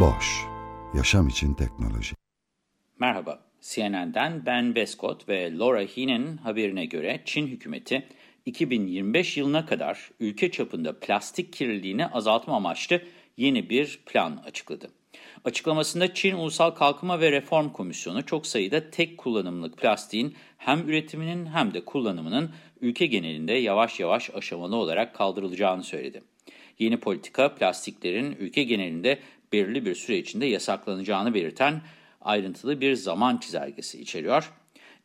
Boş, yaşam için teknoloji. Merhaba, CNN'den Ben Beskot ve Laura Heenan haberine göre Çin hükümeti 2025 yılına kadar ülke çapında plastik kirliliğini azaltma amaçlı yeni bir plan açıkladı. Açıklamasında Çin Ulusal Kalkınma ve Reform Komisyonu çok sayıda tek kullanımlık plastiğin hem üretiminin hem de kullanımının ülke genelinde yavaş yavaş aşamalı olarak kaldırılacağını söyledi. Yeni politika plastiklerin ülke genelinde belirli bir süre içinde yasaklanacağını belirten ayrıntılı bir zaman çizelgesi içeriyor.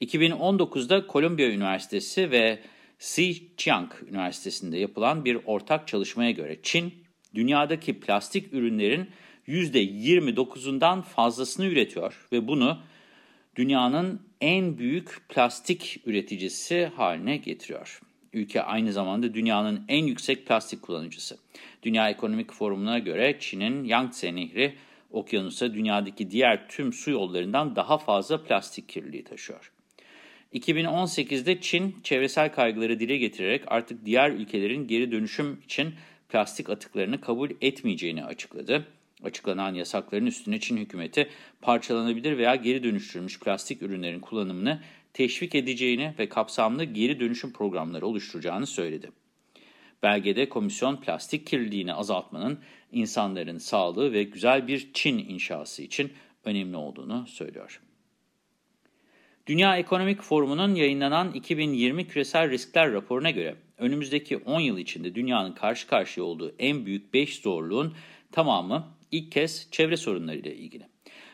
2019'da Kolombiya Üniversitesi ve Zhejiang Üniversitesi'nde yapılan bir ortak çalışmaya göre Çin, dünyadaki plastik ürünlerin %29'undan fazlasını üretiyor ve bunu dünyanın en büyük plastik üreticisi haline getiriyor. Ülke aynı zamanda dünyanın en yüksek plastik kullanıcısı. Dünya Ekonomik Forumu'na göre Çin'in Yangtze Nehri okyanusa dünyadaki diğer tüm su yollarından daha fazla plastik kirliliği taşıyor. 2018'de Çin çevresel kaygıları dile getirerek artık diğer ülkelerin geri dönüşüm için plastik atıklarını kabul etmeyeceğini açıkladı. Açıklanan yasakların üstüne Çin hükümeti parçalanabilir veya geri dönüştürülmüş plastik ürünlerin kullanımını teşvik edeceğini ve kapsamlı geri dönüşüm programları oluşturacağını söyledi. Belgede komisyon plastik kirliliğini azaltmanın insanların sağlığı ve güzel bir Çin inşası için önemli olduğunu söylüyor. Dünya Ekonomik Forumu'nun yayınlanan 2020 Küresel Riskler raporuna göre önümüzdeki 10 yıl içinde dünyanın karşı karşıya olduğu en büyük 5 zorluğun tamamı ilk kez çevre sorunlarıyla ilgili.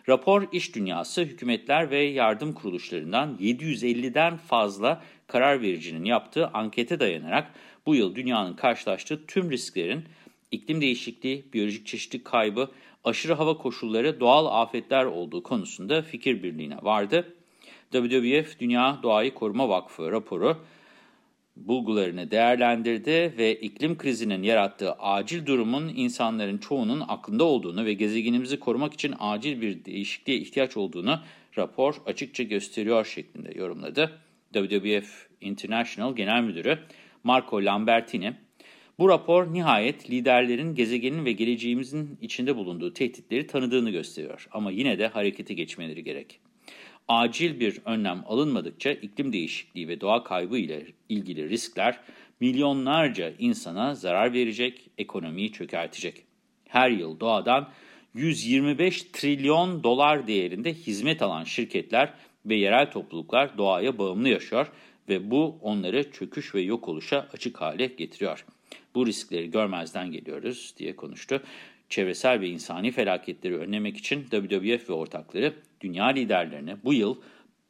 Rapor, iş dünyası, hükümetler ve yardım kuruluşlarından 750'den fazla karar vericinin yaptığı ankete dayanarak bu yıl dünyanın karşılaştığı tüm risklerin iklim değişikliği, biyolojik çeşitlilik kaybı, aşırı hava koşulları, doğal afetler olduğu konusunda fikir birliğine vardı. WWF Dünya Doğayı Koruma Vakfı raporu bulgularını değerlendirdi ve iklim krizinin yarattığı acil durumun insanların çoğunun aklında olduğunu ve gezegenimizi korumak için acil bir değişikliğe ihtiyaç olduğunu rapor açıkça gösteriyor şeklinde yorumladı. WWF International Genel Müdürü Marco Lambertini, bu rapor nihayet liderlerin gezegenin ve geleceğimizin içinde bulunduğu tehditleri tanıdığını gösteriyor ama yine de harekete geçmeleri gerek acil bir önlem alınmadıkça iklim değişikliği ve doğa kaybı ile ilgili riskler milyonlarca insana zarar verecek, ekonomiyi çökertecek. Her yıl doğadan 125 trilyon dolar değerinde hizmet alan şirketler ve yerel topluluklar doğaya bağımlı yaşıyor ve bu onları çöküş ve yok oluşa açık hale getiriyor. Bu riskleri görmezden geliyoruz diye konuştu. Çevresel ve insani felaketleri önlemek için WWF ve ortakları dünya liderlerine bu yıl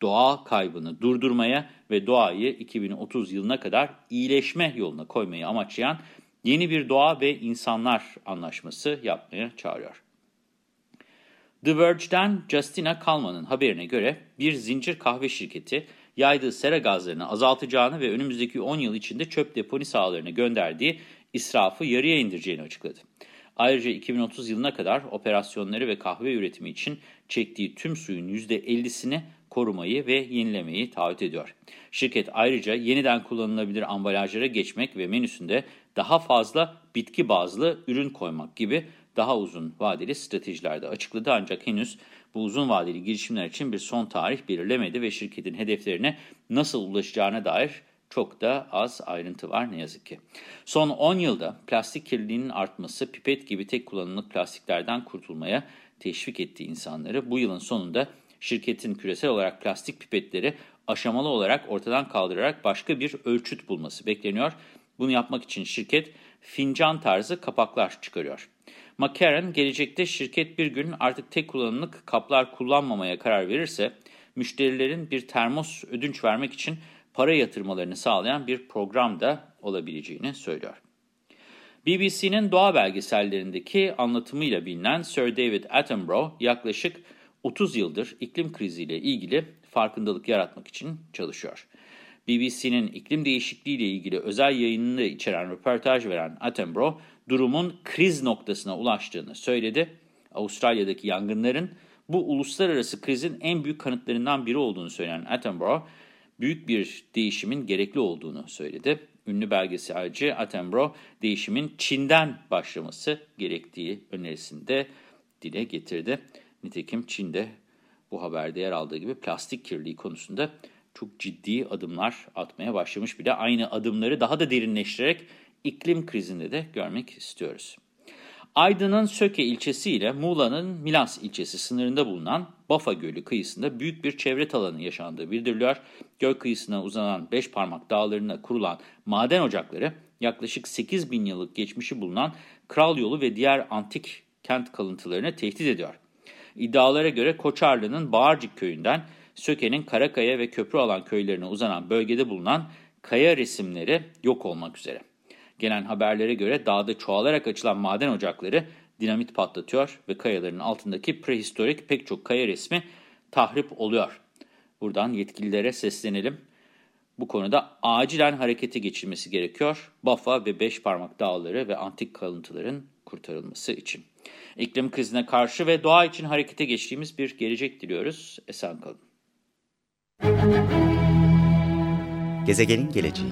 doğa kaybını durdurmaya ve doğayı 2030 yılına kadar iyileşme yoluna koymayı amaçlayan yeni bir doğa ve insanlar anlaşması yapmaya çağırıyor. The Verge'den Justina Kalman'ın haberine göre bir zincir kahve şirketi yaydığı sera gazlarını azaltacağını ve önümüzdeki 10 yıl içinde çöp deponi sahalarına gönderdiği israfı yarıya indireceğini açıkladı. Ayrıca 2030 yılına kadar operasyonları ve kahve üretimi için çektiği tüm suyun %50'sini korumayı ve yenilemeyi taahhüt ediyor. Şirket ayrıca yeniden kullanılabilir ambalajlara geçmek ve menüsünde daha fazla bitki bazlı ürün koymak gibi daha uzun vadeli stratejilerde açıkladı ancak henüz bu uzun vadeli girişimler için bir son tarih belirlemedi ve şirketin hedeflerine nasıl ulaşacağına dair çok da az ayrıntı var ne yazık ki. Son 10 yılda plastik kirliliğinin artması pipet gibi tek kullanımlık plastiklerden kurtulmaya teşvik etti insanları. Bu yılın sonunda şirketin küresel olarak plastik pipetleri aşamalı olarak ortadan kaldırarak başka bir ölçüt bulması bekleniyor. Bunu yapmak için şirket fincan tarzı kapaklar çıkarıyor. McCarran gelecekte şirket bir gün artık tek kullanımlık kaplar kullanmamaya karar verirse müşterilerin bir termos ödünç vermek için para yatırmalarını sağlayan bir program da olabileceğini söylüyor. BBC'nin doğa belgesellerindeki anlatımıyla bilinen Sir David Attenborough yaklaşık 30 yıldır iklim kriziyle ilgili farkındalık yaratmak için çalışıyor. BBC'nin iklim değişikliği ile ilgili özel yayınını içeren röportaj veren Attenborough, durumun kriz noktasına ulaştığını söyledi. Avustralya'daki yangınların bu uluslararası krizin en büyük kanıtlarından biri olduğunu söyleyen Attenborough, büyük bir değişimin gerekli olduğunu söyledi. Ünlü belgeselci Attenborough, değişimin Çin'den başlaması gerektiği önerisinde dile getirdi. Nitekim Çin'de bu haberde yer aldığı gibi plastik kirliliği konusunda çok ciddi adımlar atmaya başlamış bile. Aynı adımları daha da derinleştirerek iklim krizinde de görmek istiyoruz. Aydın'ın Söke ilçesi ile Muğla'nın Milas ilçesi sınırında bulunan Bafa Gölü kıyısında büyük bir çevre talanı yaşandığı bildiriliyor. Göl kıyısına uzanan beş parmak dağlarına kurulan maden ocakları yaklaşık 8 bin yıllık geçmişi bulunan Kral Yolu ve diğer antik kent kalıntılarını tehdit ediyor. İddialara göre Koçarlı'nın Bağırcık köyünden Söke'nin Karakaya ve Köprü alan köylerine uzanan bölgede bulunan kaya resimleri yok olmak üzere. Gelen haberlere göre dağda çoğalarak açılan maden ocakları dinamit patlatıyor ve kayaların altındaki prehistorik pek çok kaya resmi tahrip oluyor. Buradan yetkililere seslenelim. Bu konuda acilen harekete geçilmesi gerekiyor. Bafa ve Beş Parmak Dağları ve antik kalıntıların kurtarılması için. İklim krizine karşı ve doğa için harekete geçtiğimiz bir gelecek diliyoruz. Esen kalın. Gezegenin geleceği